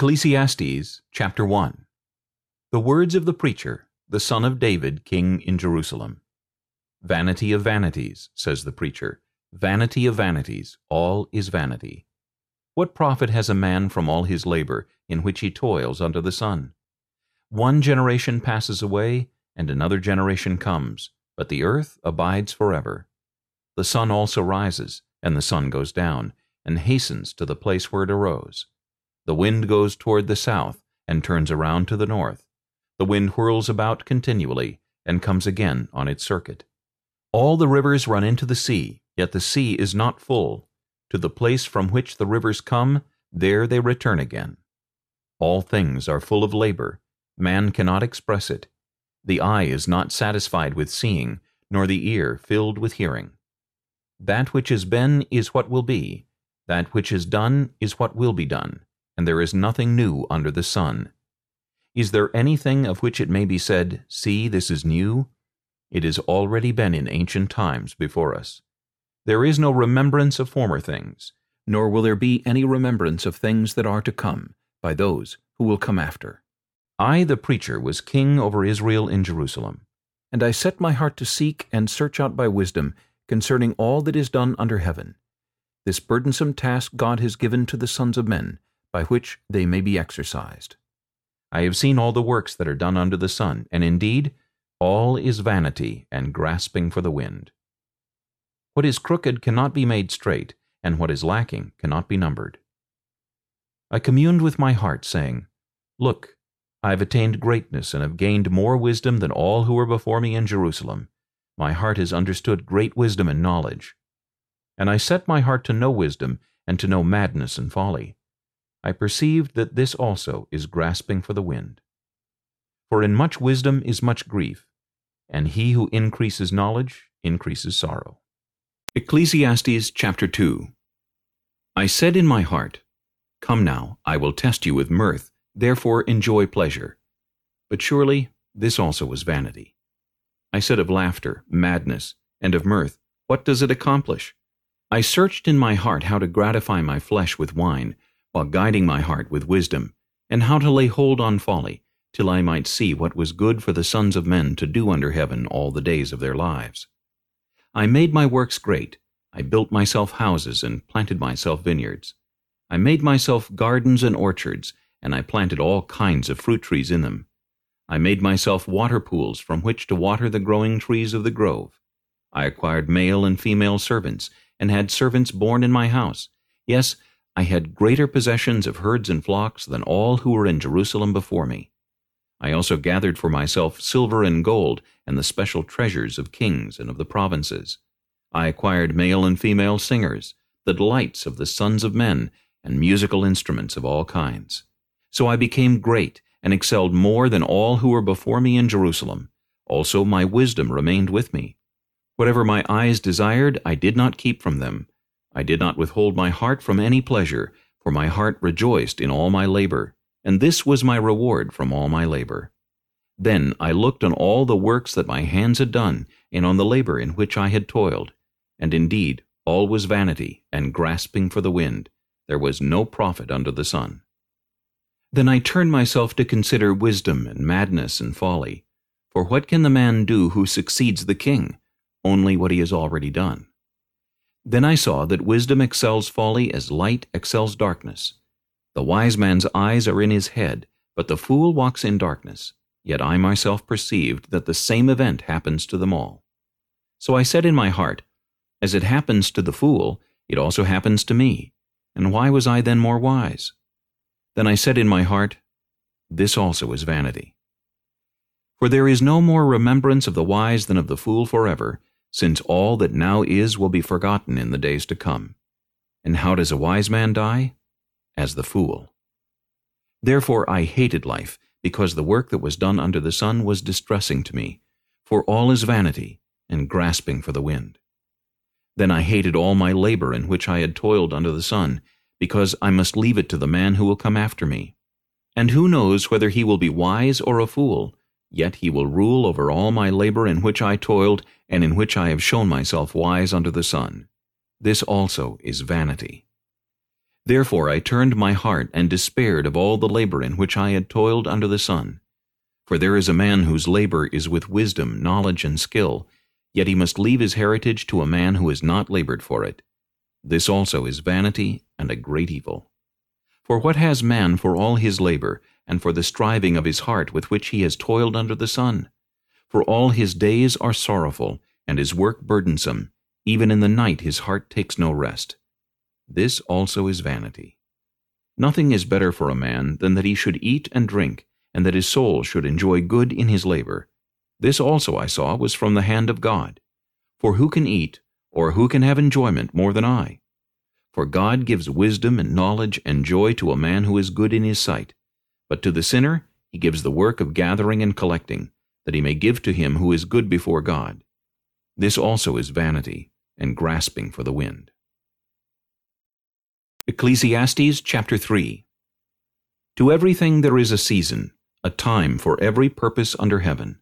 Ecclesiastes chapter 1 The words of the preacher, the son of David, king in Jerusalem. Vanity of vanities, says the preacher, vanity of vanities, all is vanity. What profit has a man from all his labor, in which he toils under the sun? One generation passes away, and another generation comes, but the earth abides forever. The sun also rises, and the sun goes down, and hastens to the place where it arose. The wind goes toward the south, and turns around to the north. The wind whirls about continually, and comes again on its circuit. All the rivers run into the sea, yet the sea is not full. To the place from which the rivers come, there they return again. All things are full of labor. Man cannot express it. The eye is not satisfied with seeing, nor the ear filled with hearing. That which has been is what will be. That which is done is what will be done and there is nothing new under the sun. Is there anything of which it may be said, See, this is new? It has already been in ancient times before us. There is no remembrance of former things, nor will there be any remembrance of things that are to come, by those who will come after. I, the preacher, was king over Israel in Jerusalem. And I set my heart to seek and search out by wisdom concerning all that is done under heaven. This burdensome task God has given to the sons of men, by which they may be exercised. I have seen all the works that are done under the sun, and indeed all is vanity and grasping for the wind. What is crooked cannot be made straight, and what is lacking cannot be numbered. I communed with my heart, saying, Look, I have attained greatness and have gained more wisdom than all who were before me in Jerusalem. My heart has understood great wisdom and knowledge. And I set my heart to know wisdom and to know madness and folly. I perceived that this also is grasping for the wind. For in much wisdom is much grief, and he who increases knowledge increases sorrow. Ecclesiastes chapter 2 I said in my heart, Come now, I will test you with mirth, therefore enjoy pleasure. But surely this also was vanity. I said of laughter, madness, and of mirth, What does it accomplish? I searched in my heart how to gratify my flesh with wine, while guiding my heart with wisdom, and how to lay hold on folly, till I might see what was good for the sons of men to do under heaven all the days of their lives. I made my works great. I built myself houses and planted myself vineyards. I made myself gardens and orchards, and I planted all kinds of fruit trees in them. I made myself water pools from which to water the growing trees of the grove. I acquired male and female servants, and had servants born in my house. Yes, I had greater possessions of herds and flocks than all who were in Jerusalem before me. I also gathered for myself silver and gold and the special treasures of kings and of the provinces. I acquired male and female singers, the delights of the sons of men, and musical instruments of all kinds. So I became great and excelled more than all who were before me in Jerusalem. Also my wisdom remained with me. Whatever my eyes desired, I did not keep from them, I did not withhold my heart from any pleasure, for my heart rejoiced in all my labor, and this was my reward from all my labor. Then I looked on all the works that my hands had done, and on the labor in which I had toiled. And indeed, all was vanity, and grasping for the wind. There was no profit under the sun. Then I turned myself to consider wisdom and madness and folly. For what can the man do who succeeds the king? Only what he has already done. Then I saw that wisdom excels folly as light excels darkness. The wise man's eyes are in his head, but the fool walks in darkness. Yet I myself perceived that the same event happens to them all. So I said in my heart, As it happens to the fool, it also happens to me. And why was I then more wise? Then I said in my heart, This also is vanity. For there is no more remembrance of the wise than of the fool forever, since all that now is will be forgotten in the days to come. And how does a wise man die? As the fool. Therefore I hated life, because the work that was done under the sun was distressing to me, for all is vanity, and grasping for the wind. Then I hated all my labor in which I had toiled under the sun, because I must leave it to the man who will come after me. And who knows whether he will be wise or a fool, Yet he will rule over all my labor in which I toiled, and in which I have shown myself wise under the sun. This also is vanity. Therefore I turned my heart and despaired of all the labor in which I had toiled under the sun. For there is a man whose labor is with wisdom, knowledge, and skill, yet he must leave his heritage to a man who has not labored for it. This also is vanity and a great evil. For what has man for all his labor, and for the striving of his heart with which he has toiled under the sun? For all his days are sorrowful, and his work burdensome. Even in the night his heart takes no rest. This also is vanity. Nothing is better for a man than that he should eat and drink, and that his soul should enjoy good in his labor. This also I saw was from the hand of God. For who can eat, or who can have enjoyment more than I? For God gives wisdom and knowledge and joy to a man who is good in his sight. But to the sinner he gives the work of gathering and collecting, that he may give to him who is good before God. This also is vanity, and grasping for the wind. Ecclesiastes chapter 3 To everything there is a season, a time for every purpose under heaven,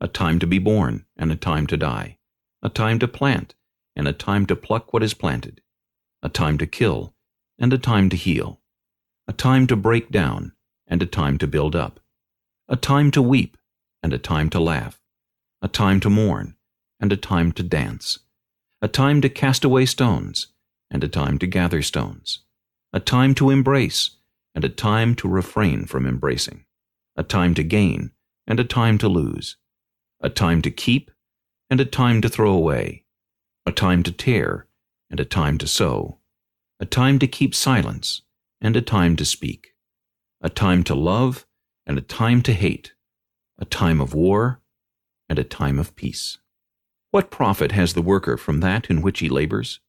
a time to be born, and a time to die, a time to plant, and a time to pluck what is planted, a time to kill, and a time to heal, a time to break down, and a time to build up, a time to weep, and a time to laugh, a time to mourn, and a time to dance, a time to cast away stones, and a time to gather stones, a time to embrace, and a time to refrain from embracing, a time to gain, and a time to lose, a time to keep, and a time to throw away, a time to tear, and a time to sew, a time to keep silence, and a time to speak, a time to love, and a time to hate, a time of war, and a time of peace. What profit has the worker from that in which he labors?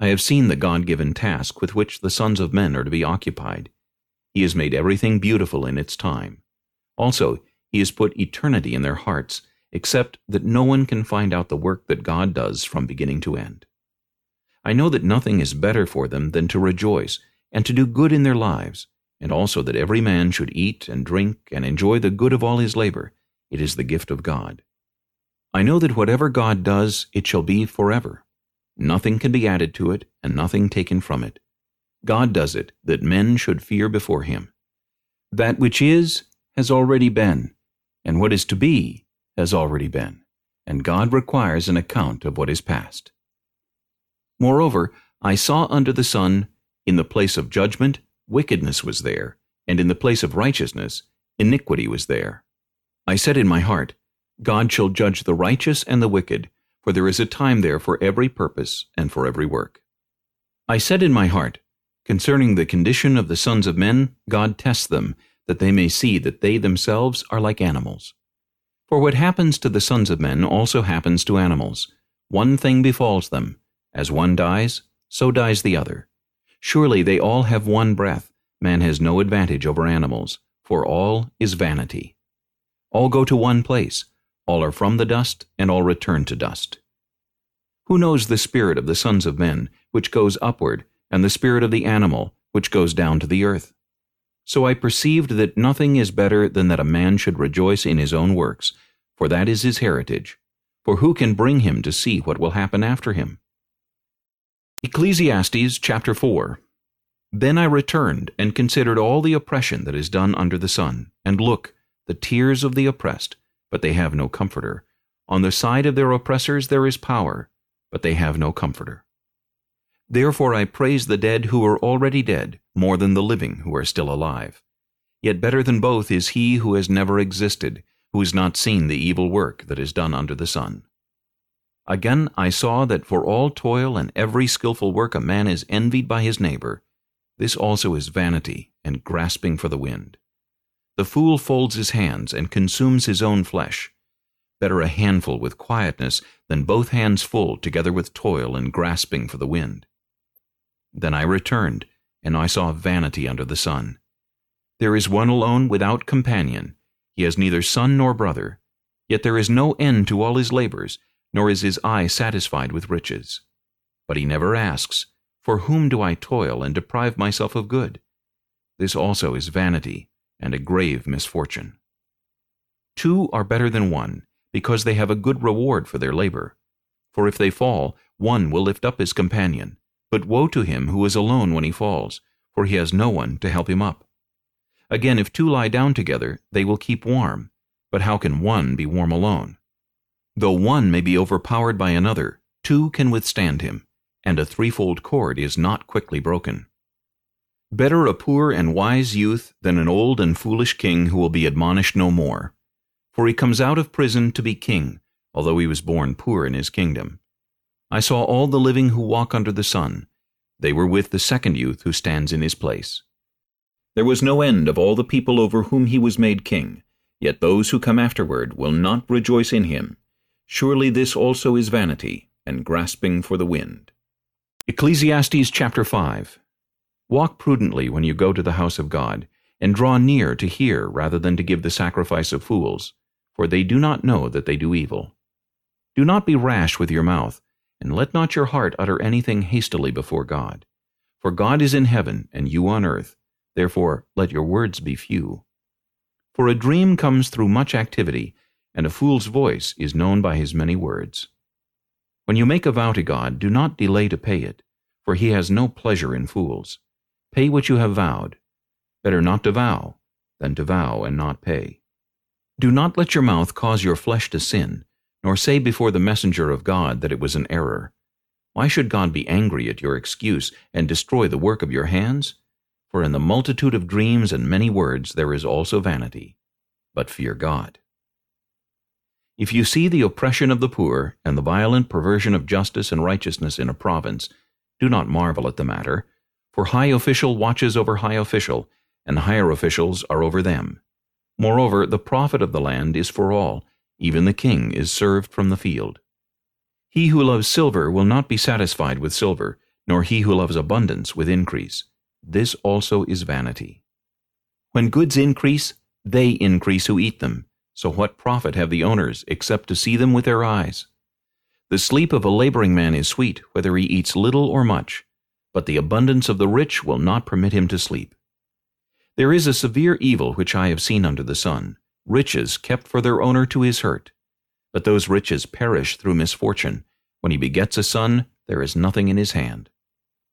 I have seen the God-given task with which the sons of men are to be occupied. He has made everything beautiful in its time. Also, he has put eternity in their hearts, except that no one can find out the work that God does from beginning to end. I know that nothing is better for them than to rejoice and to do good in their lives, and also that every man should eat and drink and enjoy the good of all his labor. It is the gift of God. I know that whatever God does, it shall be forever. Nothing can be added to it, and nothing taken from it. God does it, that men should fear before him. That which is, has already been, and what is to be, has already been, and God requires an account of what is past. Moreover, I saw under the sun, in the place of judgment, wickedness was there, and in the place of righteousness, iniquity was there. I said in my heart, God shall judge the righteous and the wicked, for there is a time there for every purpose and for every work. I said in my heart, Concerning the condition of the sons of men, God tests them, that they may see that they themselves are like animals. For what happens to the sons of men also happens to animals. One thing befalls them. As one dies, so dies the other. Surely they all have one breath. Man has no advantage over animals, for all is vanity. All go to one place. All are from the dust, and all return to dust. Who knows the spirit of the sons of men, which goes upward, and the spirit of the animal, which goes down to the earth? So I perceived that nothing is better than that a man should rejoice in his own works, for that is his heritage. For who can bring him to see what will happen after him? Ecclesiastes chapter 4 Then I returned and considered all the oppression that is done under the sun, and look, the tears of the oppressed, but they have no comforter. On the side of their oppressors there is power, but they have no comforter. Therefore I praise the dead who are already dead, more than the living who are still alive. Yet better than both is he who has never existed, who has not seen the evil work that is done under the sun. Again I saw that for all toil and every skilful work a man is envied by his neighbor. This also is vanity and grasping for the wind. The fool folds his hands and consumes his own flesh. Better a handful with quietness than both hands full together with toil and grasping for the wind. Then I returned, and I saw vanity under the sun. There is one alone without companion. He has neither son nor brother. Yet there is no end to all his labors, nor is his eye satisfied with riches. But he never asks, For whom do I toil and deprive myself of good? This also is vanity and a grave misfortune. Two are better than one, because they have a good reward for their labor. For if they fall, one will lift up his companion. But woe to him who is alone when he falls, for he has no one to help him up. Again, if two lie down together, they will keep warm. But how can one be warm alone? Though one may be overpowered by another, two can withstand him, and a threefold cord is not quickly broken. Better a poor and wise youth than an old and foolish king who will be admonished no more. For he comes out of prison to be king, although he was born poor in his kingdom. I saw all the living who walk under the sun. They were with the second youth who stands in his place. There was no end of all the people over whom he was made king, yet those who come afterward will not rejoice in him. Surely this also is vanity, and grasping for the wind. Ecclesiastes chapter 5 Walk prudently when you go to the house of God, and draw near to hear rather than to give the sacrifice of fools, for they do not know that they do evil. Do not be rash with your mouth, and let not your heart utter anything hastily before God. For God is in heaven, and you on earth, therefore let your words be few. For a dream comes through much activity, and a fool's voice is known by his many words. When you make a vow to God, do not delay to pay it, for he has no pleasure in fools. Pay what you have vowed. Better not to vow than to vow and not pay. Do not let your mouth cause your flesh to sin, nor say before the messenger of God that it was an error. Why should God be angry at your excuse and destroy the work of your hands? For in the multitude of dreams and many words there is also vanity. But fear God. If you see the oppression of the poor and the violent perversion of justice and righteousness in a province, do not marvel at the matter, for high official watches over high official, and higher officials are over them. Moreover, the profit of the land is for all, even the king is served from the field. He who loves silver will not be satisfied with silver, nor he who loves abundance with increase. This also is vanity. When goods increase, they increase who eat them. So what profit have the owners, except to see them with their eyes? The sleep of a laboring man is sweet, whether he eats little or much, but the abundance of the rich will not permit him to sleep. There is a severe evil which I have seen under the sun, riches kept for their owner to his hurt. But those riches perish through misfortune. When he begets a son, there is nothing in his hand.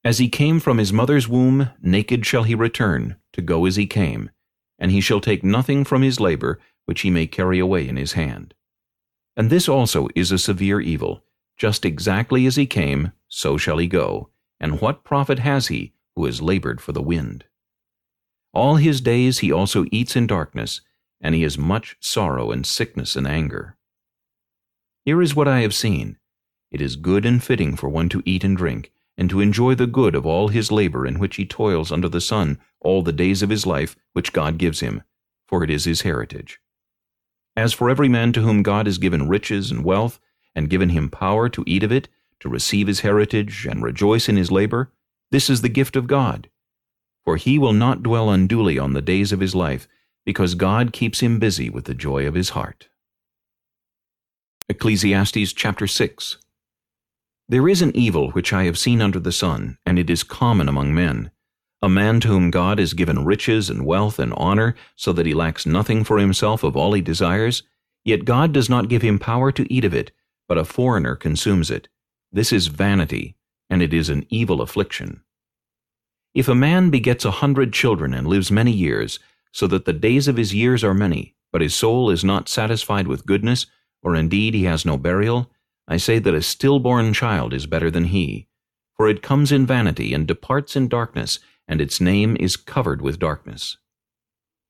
As he came from his mother's womb, naked shall he return, to go as he came, and he shall take nothing from his labor which he may carry away in his hand. And this also is a severe evil. Just exactly as he came, so shall he go, and what profit has he who has labored for the wind? All his days he also eats in darkness, and he has much sorrow and sickness and anger. Here is what I have seen. It is good and fitting for one to eat and drink, and to enjoy the good of all his labor in which he toils under the sun all the days of his life which God gives him, for it is his heritage. As for every man to whom God has given riches and wealth, and given him power to eat of it, to receive his heritage and rejoice in his labor, this is the gift of God. For he will not dwell unduly on the days of his life, because God keeps him busy with the joy of his heart. Ecclesiastes chapter 6 There is an evil which I have seen under the sun, and it is common among men. A man to whom God has given riches and wealth and honor, so that he lacks nothing for himself of all he desires, yet God does not give him power to eat of it, but a foreigner consumes it. This is vanity, and it is an evil affliction. If a man begets a hundred children and lives many years, so that the days of his years are many, but his soul is not satisfied with goodness, or indeed he has no burial, I say that a stillborn child is better than he. For it comes in vanity and departs in darkness, and its name is covered with darkness.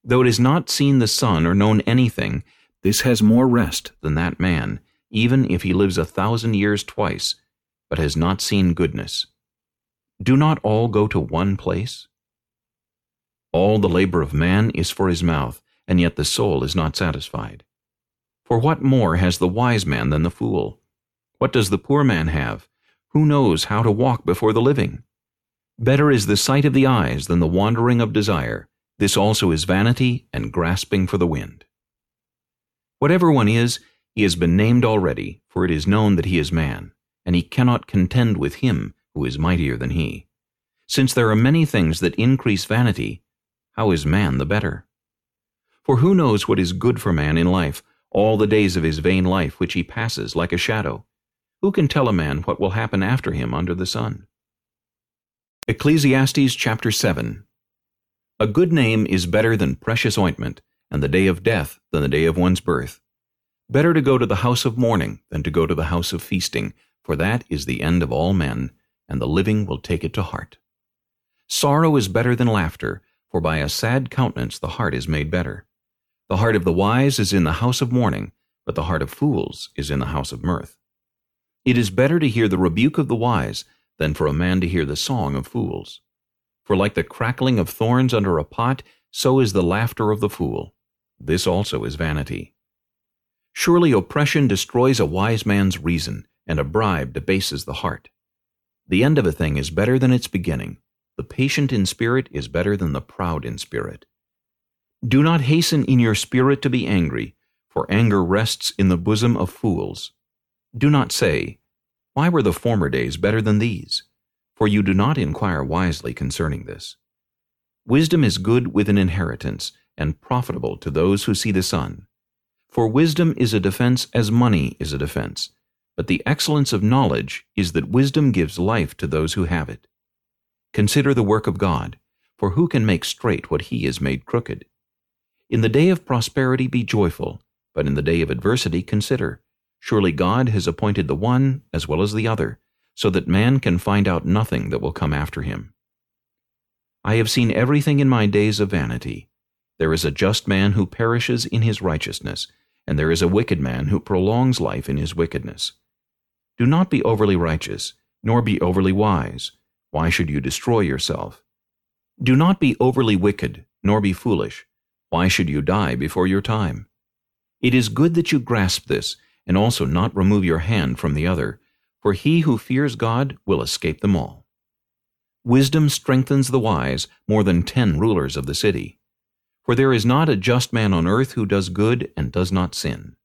Though it has not seen the sun or known anything, this has more rest than that man, even if he lives a thousand years twice, but has not seen goodness. Do not all go to one place? All the labor of man is for his mouth, and yet the soul is not satisfied. For what more has the wise man than the fool? What does the poor man have? Who knows how to walk before the living? Better is the sight of the eyes than the wandering of desire. This also is vanity and grasping for the wind. Whatever one is, he has been named already, for it is known that he is man and he cannot contend with him who is mightier than he. Since there are many things that increase vanity, how is man the better? For who knows what is good for man in life, all the days of his vain life which he passes like a shadow? Who can tell a man what will happen after him under the sun? Ecclesiastes chapter 7 A good name is better than precious ointment, and the day of death than the day of one's birth. Better to go to the house of mourning than to go to the house of feasting, for that is the end of all men, and the living will take it to heart. Sorrow is better than laughter, for by a sad countenance the heart is made better. The heart of the wise is in the house of mourning, but the heart of fools is in the house of mirth. It is better to hear the rebuke of the wise than for a man to hear the song of fools. For like the crackling of thorns under a pot, so is the laughter of the fool. This also is vanity. Surely oppression destroys a wise man's reason, and a bribe debases the heart. The end of a thing is better than its beginning. The patient in spirit is better than the proud in spirit. Do not hasten in your spirit to be angry, for anger rests in the bosom of fools. Do not say, why were the former days better than these? For you do not inquire wisely concerning this. Wisdom is good with an inheritance, and profitable to those who see the sun. For wisdom is a defense as money is a defense, but the excellence of knowledge is that wisdom gives life to those who have it. Consider the work of God, for who can make straight what he has made crooked? In the day of prosperity be joyful, but in the day of adversity consider, Surely God has appointed the one as well as the other, so that man can find out nothing that will come after him. I have seen everything in my days of vanity. There is a just man who perishes in his righteousness, and there is a wicked man who prolongs life in his wickedness. Do not be overly righteous, nor be overly wise. Why should you destroy yourself? Do not be overly wicked, nor be foolish. Why should you die before your time? It is good that you grasp this, and also not remove your hand from the other, for he who fears God will escape them all. Wisdom strengthens the wise more than ten rulers of the city. For there is not a just man on earth who does good and does not sin.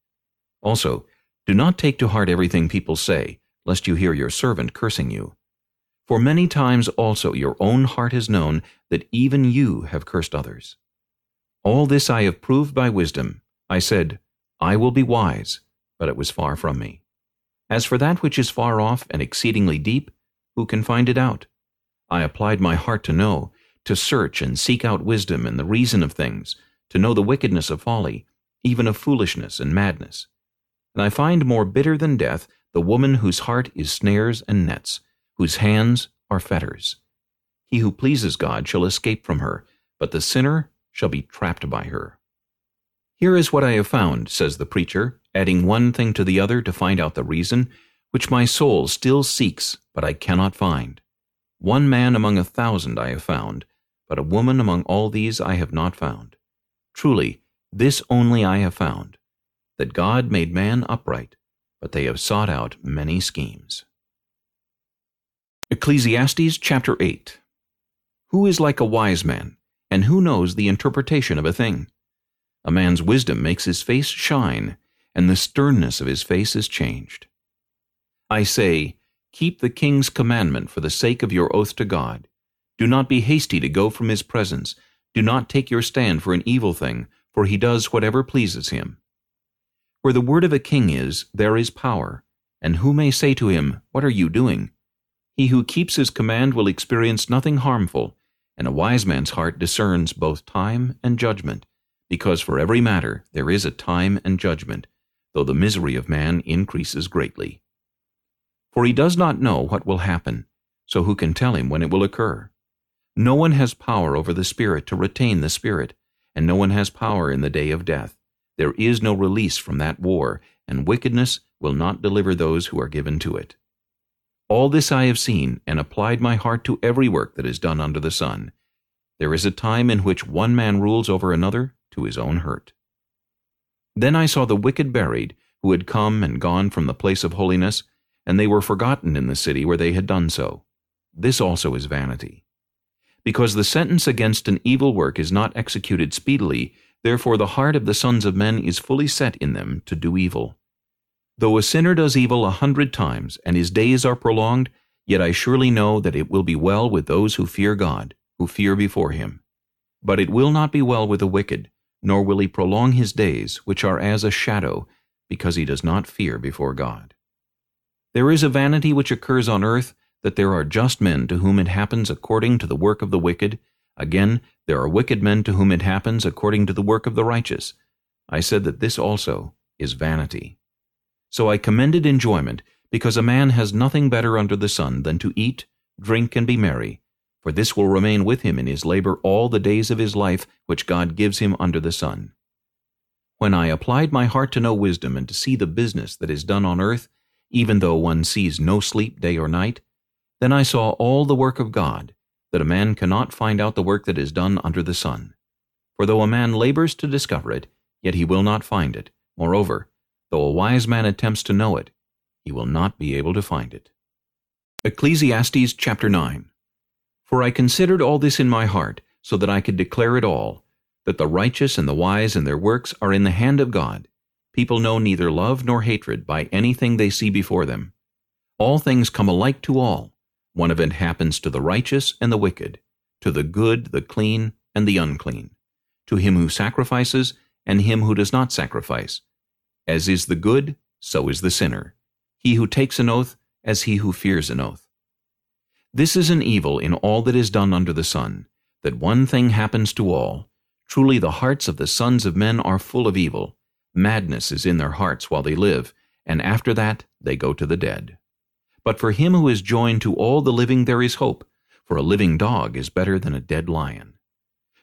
Also, do not take to heart everything people say, lest you hear your servant cursing you. For many times also your own heart has known that even you have cursed others. All this I have proved by wisdom. I said, I will be wise, but it was far from me. As for that which is far off and exceedingly deep, who can find it out? I applied my heart to know, to search and seek out wisdom and the reason of things, to know the wickedness of folly, even of foolishness and madness. And I find more bitter than death the woman whose heart is snares and nets, whose hands are fetters. He who pleases God shall escape from her, but the sinner shall be trapped by her. Here is what I have found, says the preacher, adding one thing to the other to find out the reason, which my soul still seeks, but I cannot find. One man among a thousand I have found, but a woman among all these I have not found. Truly, this only I have found, that God made man upright, but they have sought out many schemes. Ecclesiastes chapter 8 Who is like a wise man, and who knows the interpretation of a thing? A man's wisdom makes his face shine, and the sternness of his face is changed. I say, keep the king's commandment for the sake of your oath to God. Do not be hasty to go from his presence. Do not take your stand for an evil thing, for he does whatever pleases him. Where the word of a king is, there is power. And who may say to him, What are you doing? He who keeps his command will experience nothing harmful, and a wise man's heart discerns both time and judgment because for every matter there is a time and judgment, though the misery of man increases greatly. For he does not know what will happen, so who can tell him when it will occur? No one has power over the Spirit to retain the Spirit, and no one has power in the day of death. There is no release from that war, and wickedness will not deliver those who are given to it. All this I have seen, and applied my heart to every work that is done under the sun. There is a time in which one man rules over another, to his own hurt. Then I saw the wicked buried, who had come and gone from the place of holiness, and they were forgotten in the city where they had done so. This also is vanity. Because the sentence against an evil work is not executed speedily, therefore the heart of the sons of men is fully set in them to do evil. Though a sinner does evil a hundred times, and his days are prolonged, yet I surely know that it will be well with those who fear God, who fear before him. But it will not be well with the wicked, nor will he prolong his days, which are as a shadow, because he does not fear before God. There is a vanity which occurs on earth, that there are just men to whom it happens according to the work of the wicked. Again, there are wicked men to whom it happens according to the work of the righteous. I said that this also is vanity. So I commended enjoyment, because a man has nothing better under the sun than to eat, drink, and be merry, for this will remain with him in his labor all the days of his life which God gives him under the sun. When I applied my heart to know wisdom and to see the business that is done on earth, even though one sees no sleep day or night, then I saw all the work of God, that a man cannot find out the work that is done under the sun. For though a man labors to discover it, yet he will not find it. Moreover, though a wise man attempts to know it, he will not be able to find it. Ecclesiastes chapter 9 For I considered all this in my heart, so that I could declare it all, that the righteous and the wise and their works are in the hand of God. People know neither love nor hatred by anything they see before them. All things come alike to all, one event happens to the righteous and the wicked, to the good, the clean, and the unclean, to him who sacrifices and him who does not sacrifice. As is the good, so is the sinner. He who takes an oath, as he who fears an oath. This is an evil in all that is done under the sun, that one thing happens to all. Truly the hearts of the sons of men are full of evil. Madness is in their hearts while they live, and after that they go to the dead. But for him who is joined to all the living there is hope, for a living dog is better than a dead lion.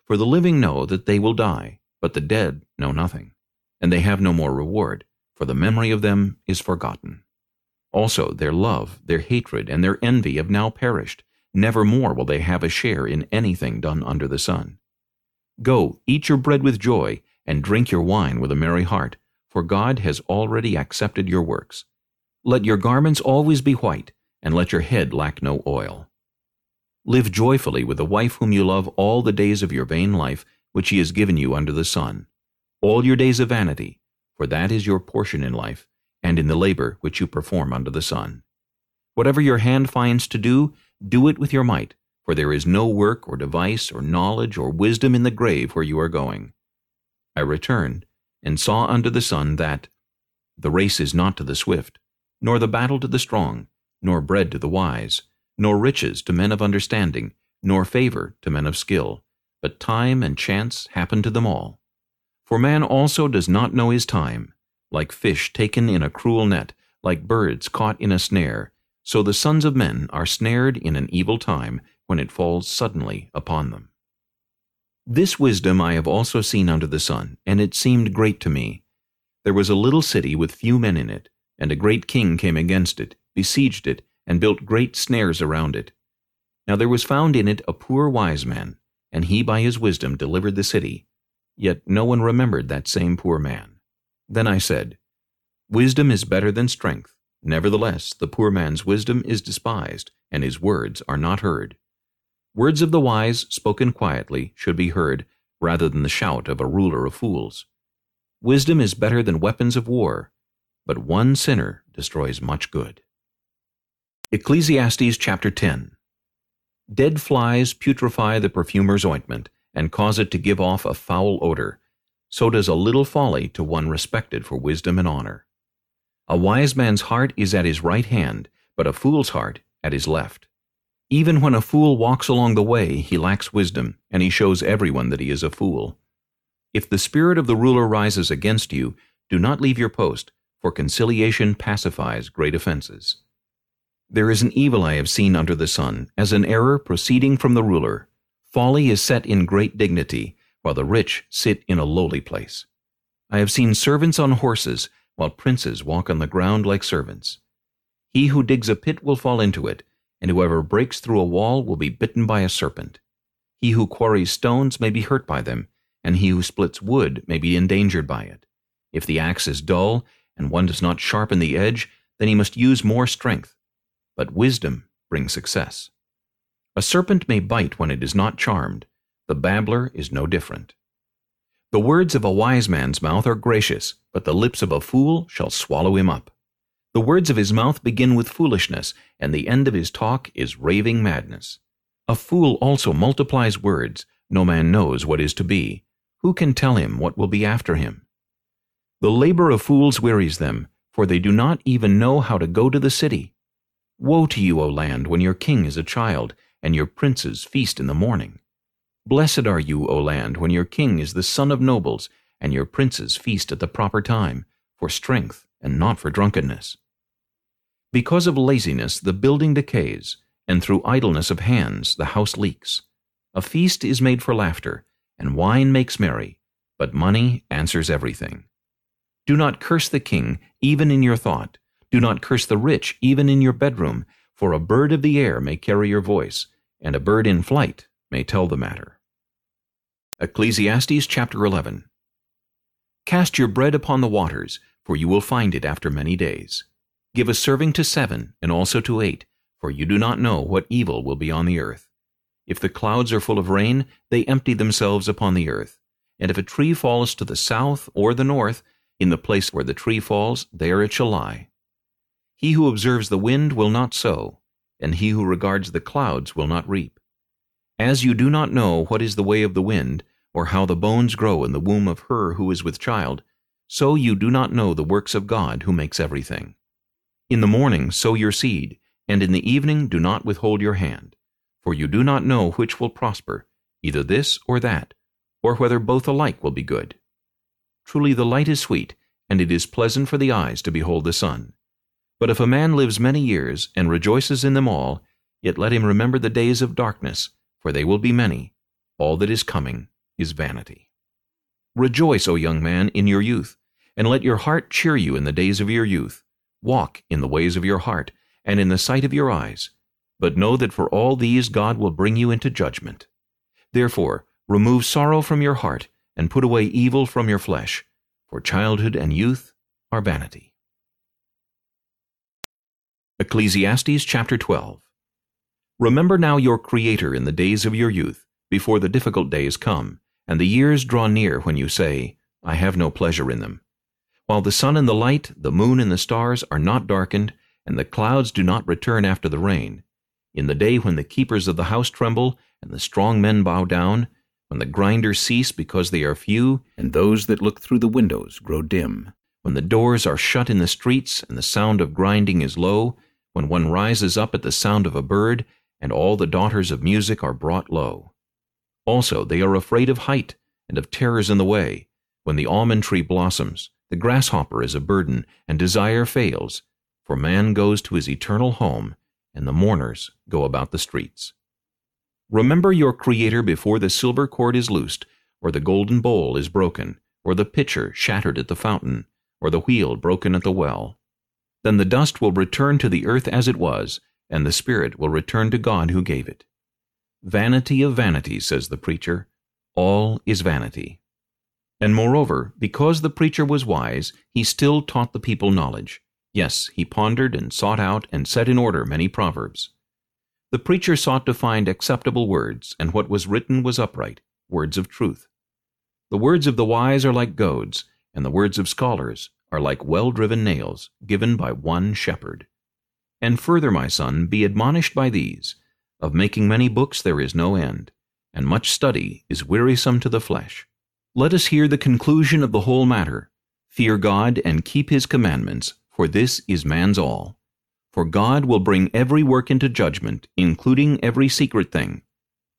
For the living know that they will die, but the dead know nothing, and they have no more reward, for the memory of them is forgotten. Also their love, their hatred, and their envy have now perished. Never more will they have a share in anything done under the sun. Go, eat your bread with joy, and drink your wine with a merry heart, for God has already accepted your works. Let your garments always be white, and let your head lack no oil. Live joyfully with the wife whom you love all the days of your vain life, which he has given you under the sun. All your days of vanity, for that is your portion in life, and in the labor which you perform under the sun. Whatever your hand finds to do, do it with your might, for there is no work or device or knowledge or wisdom in the grave where you are going. I returned, and saw under the sun that the race is not to the swift, nor the battle to the strong, nor bread to the wise, nor riches to men of understanding, nor favor to men of skill, but time and chance happen to them all. For man also does not know his time, like fish taken in a cruel net, like birds caught in a snare, so the sons of men are snared in an evil time when it falls suddenly upon them. This wisdom I have also seen under the sun, and it seemed great to me. There was a little city with few men in it, and a great king came against it, besieged it, and built great snares around it. Now there was found in it a poor wise man, and he by his wisdom delivered the city. Yet no one remembered that same poor man. Then I said, Wisdom is better than strength. Nevertheless, the poor man's wisdom is despised, and his words are not heard. Words of the wise, spoken quietly, should be heard, rather than the shout of a ruler of fools. Wisdom is better than weapons of war, but one sinner destroys much good. Ecclesiastes chapter 10 Dead flies putrefy the perfumer's ointment, and cause it to give off a foul odor. So does a little folly to one respected for wisdom and honor. A wise man's heart is at his right hand, but a fool's heart at his left. Even when a fool walks along the way, he lacks wisdom, and he shows everyone that he is a fool. If the spirit of the ruler rises against you, do not leave your post, for conciliation pacifies great offenses. There is an evil I have seen under the sun, as an error proceeding from the ruler. Folly is set in great dignity, while the rich sit in a lowly place. I have seen servants on horses, while princes walk on the ground like servants. He who digs a pit will fall into it, and whoever breaks through a wall will be bitten by a serpent. He who quarries stones may be hurt by them, and he who splits wood may be endangered by it. If the axe is dull, and one does not sharpen the edge, then he must use more strength. But wisdom brings success. A serpent may bite when it is not charmed. The babbler is no different. The words of a wise man's mouth are gracious, but the lips of a fool shall swallow him up. The words of his mouth begin with foolishness, and the end of his talk is raving madness. A fool also multiplies words. No man knows what is to be. Who can tell him what will be after him? The labor of fools wearies them, for they do not even know how to go to the city. Woe to you, O land, when your king is a child, and your princes feast in the morning. Blessed are you, O land, when your king is the son of nobles, and your princes feast at the proper time, for strength and not for drunkenness. Because of laziness the building decays, and through idleness of hands the house leaks. A feast is made for laughter, and wine makes merry, but money answers everything. Do not curse the king, even in your thought. Do not curse the rich, even in your bedroom, for a bird of the air may carry your voice, and a bird in flight may tell the matter. Ecclesiastes chapter 11 Cast your bread upon the waters, for you will find it after many days. Give a serving to seven, and also to eight, for you do not know what evil will be on the earth. If the clouds are full of rain, they empty themselves upon the earth. And if a tree falls to the south or the north, in the place where the tree falls, there it shall lie. He who observes the wind will not sow, and he who regards the clouds will not reap. As you do not know what is the way of the wind, or how the bones grow in the womb of her who is with child, so you do not know the works of God who makes everything. In the morning sow your seed, and in the evening do not withhold your hand. For you do not know which will prosper, either this or that, or whether both alike will be good. Truly the light is sweet, and it is pleasant for the eyes to behold the sun. But if a man lives many years, and rejoices in them all, yet let him remember the days of darkness, for they will be many. All that is coming is vanity. Rejoice, O young man, in your youth, and let your heart cheer you in the days of your youth, Walk in the ways of your heart, and in the sight of your eyes. But know that for all these God will bring you into judgment. Therefore, remove sorrow from your heart, and put away evil from your flesh, for childhood and youth are vanity. Ecclesiastes chapter 12 Remember now your Creator in the days of your youth, before the difficult days come, and the years draw near when you say, I have no pleasure in them. While the sun and the light, the moon and the stars are not darkened, and the clouds do not return after the rain, in the day when the keepers of the house tremble, and the strong men bow down, when the grinders cease because they are few, and those that look through the windows grow dim, when the doors are shut in the streets, and the sound of grinding is low, when one rises up at the sound of a bird, and all the daughters of music are brought low. Also they are afraid of height, and of terrors in the way, when the almond tree blossoms, the grasshopper is a burden, and desire fails, for man goes to his eternal home, and the mourners go about the streets. Remember your Creator before the silver cord is loosed, or the golden bowl is broken, or the pitcher shattered at the fountain, or the wheel broken at the well. Then the dust will return to the earth as it was, and the spirit will return to God who gave it. Vanity of vanities, says the preacher. All is vanity. And moreover, because the preacher was wise, he still taught the people knowledge. Yes, he pondered and sought out and set in order many proverbs. The preacher sought to find acceptable words, and what was written was upright, words of truth. The words of the wise are like goads, and the words of scholars are like well-driven nails, given by one shepherd. And further, my son, be admonished by these. Of making many books there is no end, and much study is wearisome to the flesh. Let us hear the conclusion of the whole matter. Fear God and keep his commandments, for this is man's all. For God will bring every work into judgment, including every secret thing,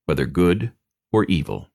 whether good or evil.